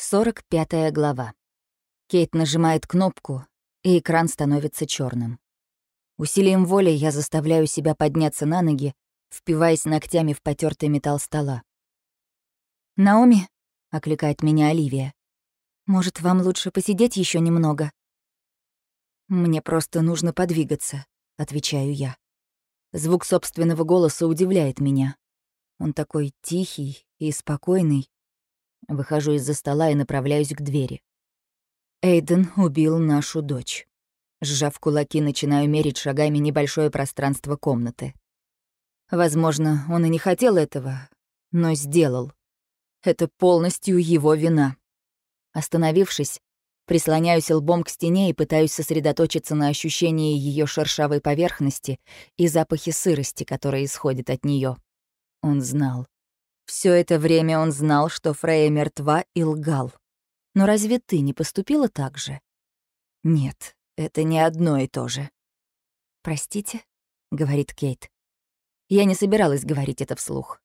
45 глава. Кейт нажимает кнопку, и экран становится черным. Усилием воли я заставляю себя подняться на ноги, впиваясь ногтями в потертый металл стола. «Наоми», — окликает меня Оливия, — «может, вам лучше посидеть еще немного?» «Мне просто нужно подвигаться», — отвечаю я. Звук собственного голоса удивляет меня. Он такой тихий и спокойный, Выхожу из-за стола и направляюсь к двери. Эйден убил нашу дочь. Сжав кулаки, начинаю мерить шагами небольшое пространство комнаты. Возможно, он и не хотел этого, но сделал. Это полностью его вина. Остановившись, прислоняюсь лбом к стене и пытаюсь сосредоточиться на ощущении ее шершавой поверхности и запахе сырости, которая исходит от нее. Он знал. Все это время он знал, что Фрея мертва и лгал. Но разве ты не поступила так же? Нет, это не одно и то же. «Простите», — говорит Кейт. Я не собиралась говорить это вслух.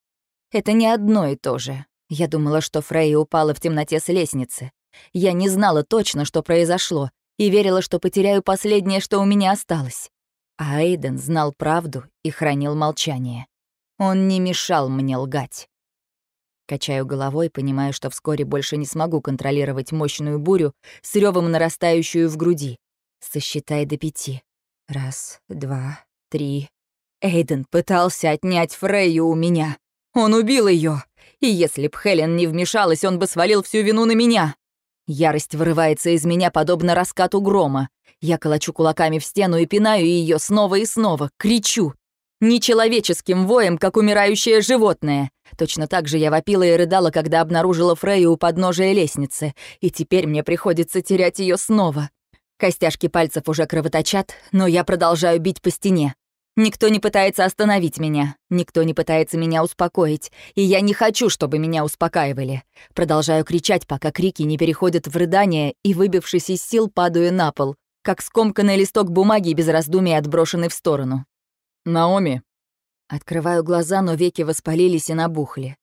Это не одно и то же. Я думала, что Фрейя упала в темноте с лестницы. Я не знала точно, что произошло, и верила, что потеряю последнее, что у меня осталось. А Эйден знал правду и хранил молчание. Он не мешал мне лгать. Качаю головой, понимая, что вскоре больше не смогу контролировать мощную бурю с рёвом нарастающую в груди. Сосчитай до пяти. Раз, два, три. Эйден пытался отнять Фрейю у меня. Он убил её. И если б Хелен не вмешалась, он бы свалил всю вину на меня. Ярость вырывается из меня, подобно раскату грома. Я колочу кулаками в стену и пинаю её снова и снова, кричу. Нечеловеческим воем, как умирающее животное. Точно так же я вопила и рыдала, когда обнаружила Фрейю у подножия лестницы, и теперь мне приходится терять ее снова. Костяшки пальцев уже кровоточат, но я продолжаю бить по стене. Никто не пытается остановить меня, никто не пытается меня успокоить, и я не хочу, чтобы меня успокаивали. Продолжаю кричать, пока крики не переходят в рыдание, и, выбившись из сил, падаю на пол, как скомканный листок бумаги без раздумий отброшенный в сторону. «Наоми!» Открываю глаза, но веки воспалились и набухли.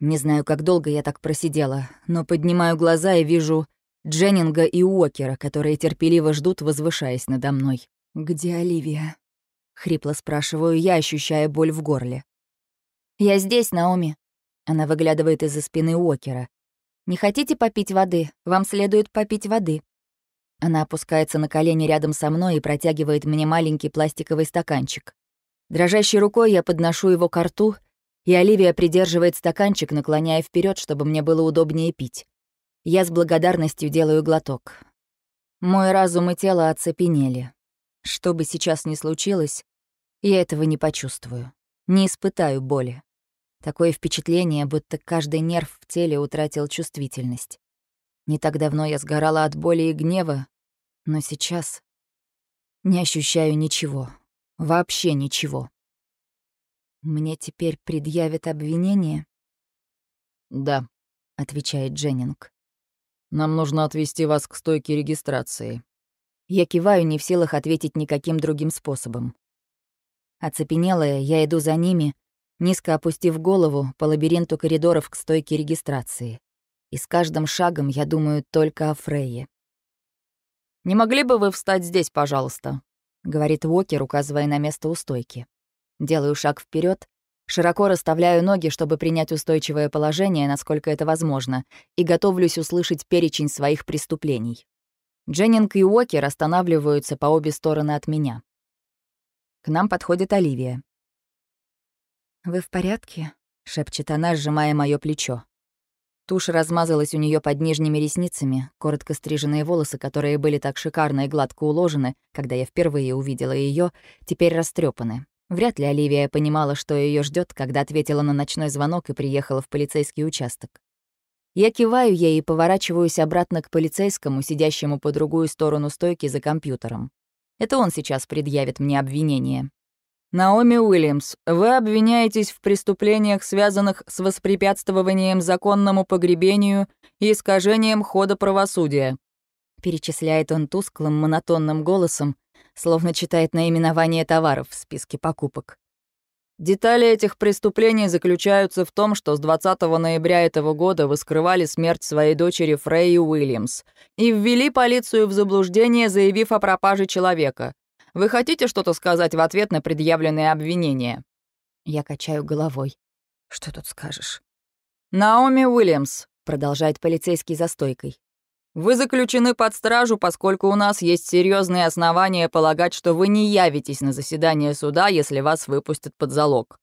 Не знаю, как долго я так просидела, но поднимаю глаза и вижу Дженнинга и Уокера, которые терпеливо ждут, возвышаясь надо мной. «Где Оливия?» — хрипло спрашиваю я, ощущая боль в горле. «Я здесь, Наоми». Она выглядывает из-за спины Уокера. «Не хотите попить воды? Вам следует попить воды». Она опускается на колени рядом со мной и протягивает мне маленький пластиковый стаканчик. Дрожащей рукой я подношу его к рту, и Оливия придерживает стаканчик, наклоняя вперед, чтобы мне было удобнее пить. Я с благодарностью делаю глоток. Мой разум и тело оцепенели. Что бы сейчас ни случилось, я этого не почувствую, не испытаю боли. Такое впечатление, будто каждый нерв в теле утратил чувствительность. Не так давно я сгорала от боли и гнева, но сейчас не ощущаю ничего. Вообще ничего. Мне теперь предъявят обвинение? Да, отвечает Дженнинг. Нам нужно отвезти вас к стойке регистрации. Я киваю, не в силах ответить никаким другим способом. Оцепенелая, я иду за ними, низко опустив голову по лабиринту коридоров к стойке регистрации. И с каждым шагом я думаю только о Фрейе. «Не могли бы вы встать здесь, пожалуйста?» — говорит Уокер, указывая на место у стойки. Делаю шаг вперед, широко расставляю ноги, чтобы принять устойчивое положение, насколько это возможно, и готовлюсь услышать перечень своих преступлений. Дженнинг и Уокер останавливаются по обе стороны от меня. К нам подходит Оливия. «Вы в порядке?» — шепчет она, сжимая моё плечо. Тушь размазалась у нее под нижними ресницами, коротко стриженные волосы, которые были так шикарно и гладко уложены, когда я впервые увидела ее, теперь растрепаны. Вряд ли Оливия понимала, что ее ждет, когда ответила на ночной звонок и приехала в полицейский участок. Я киваю ей и поворачиваюсь обратно к полицейскому, сидящему по другую сторону стойки за компьютером. Это он сейчас предъявит мне обвинение. Наоми Уильямс, вы обвиняетесь в преступлениях, связанных с воспрепятствованием законному погребению и искажением хода правосудия. Перечисляет он тусклым, монотонным голосом, словно читает наименование товаров в списке покупок. Детали этих преступлений заключаются в том, что с 20 ноября этого года вы скрывали смерть своей дочери Фрейи Уильямс и ввели полицию в заблуждение, заявив о пропаже человека. Вы хотите что-то сказать в ответ на предъявленные обвинения?» Я качаю головой. «Что тут скажешь?» «Наоми Уильямс», — продолжает полицейский за стойкой. «Вы заключены под стражу, поскольку у нас есть серьезные основания полагать, что вы не явитесь на заседание суда, если вас выпустят под залог.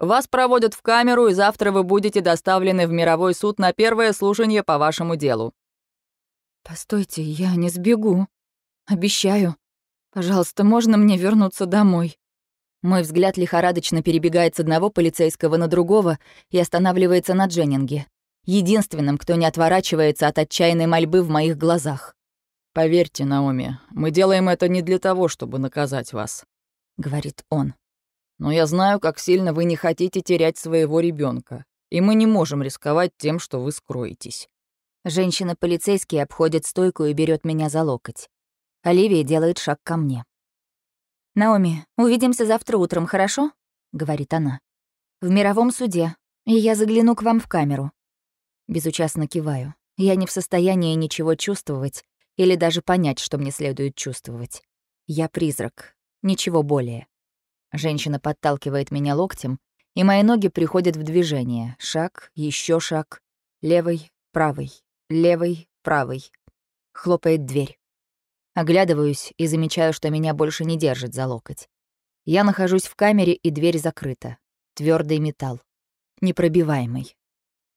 Вас проводят в камеру, и завтра вы будете доставлены в мировой суд на первое слушание по вашему делу». «Постойте, я не сбегу. Обещаю. Пожалуйста, можно мне вернуться домой?» Мой взгляд лихорадочно перебегает с одного полицейского на другого и останавливается на Дженнинге, единственным, кто не отворачивается от отчаянной мольбы в моих глазах. «Поверьте, Наоми, мы делаем это не для того, чтобы наказать вас», — говорит он. «Но я знаю, как сильно вы не хотите терять своего ребенка, и мы не можем рисковать тем, что вы скроетесь». Женщина-полицейский обходит стойку и берет меня за локоть. Оливия делает шаг ко мне. «Наоми, увидимся завтра утром, хорошо?» — говорит она. «В мировом суде, и я загляну к вам в камеру». Безучастно киваю. Я не в состоянии ничего чувствовать или даже понять, что мне следует чувствовать. Я призрак, ничего более. Женщина подталкивает меня локтем, и мои ноги приходят в движение. Шаг, еще шаг. Левый, правый, левый, правый. Хлопает дверь. Оглядываюсь и замечаю, что меня больше не держит за локоть. Я нахожусь в камере, и дверь закрыта. Твердый металл. Непробиваемый.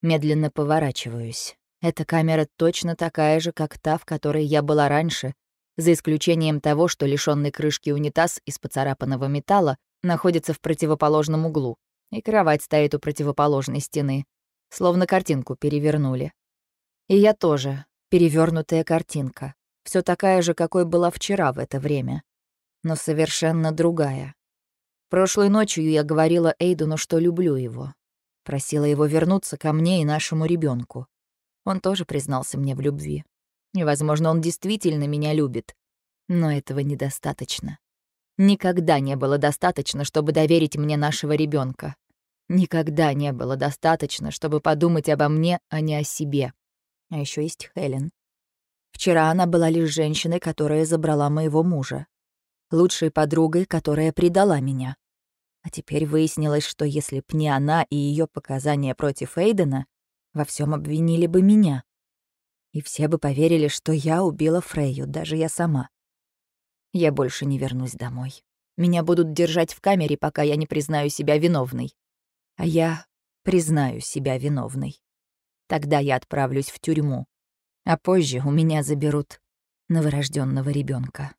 Медленно поворачиваюсь. Эта камера точно такая же, как та, в которой я была раньше, за исключением того, что лишённый крышки унитаз из поцарапанного металла находится в противоположном углу, и кровать стоит у противоположной стены, словно картинку перевернули. И я тоже, перевернутая картинка все такая же, какой была вчера в это время, но совершенно другая. Прошлой ночью я говорила Эйдуну, что люблю его. Просила его вернуться ко мне и нашему ребенку. Он тоже признался мне в любви. И, возможно, он действительно меня любит. Но этого недостаточно. Никогда не было достаточно, чтобы доверить мне нашего ребенка. Никогда не было достаточно, чтобы подумать обо мне, а не о себе. А еще есть Хелен. Вчера она была лишь женщиной, которая забрала моего мужа. Лучшей подругой, которая предала меня. А теперь выяснилось, что если б не она и ее показания против Эйдена, во всем обвинили бы меня. И все бы поверили, что я убила Фрейю, даже я сама. Я больше не вернусь домой. Меня будут держать в камере, пока я не признаю себя виновной. А я признаю себя виновной. Тогда я отправлюсь в тюрьму а позже у меня заберут новорожденного ребенка.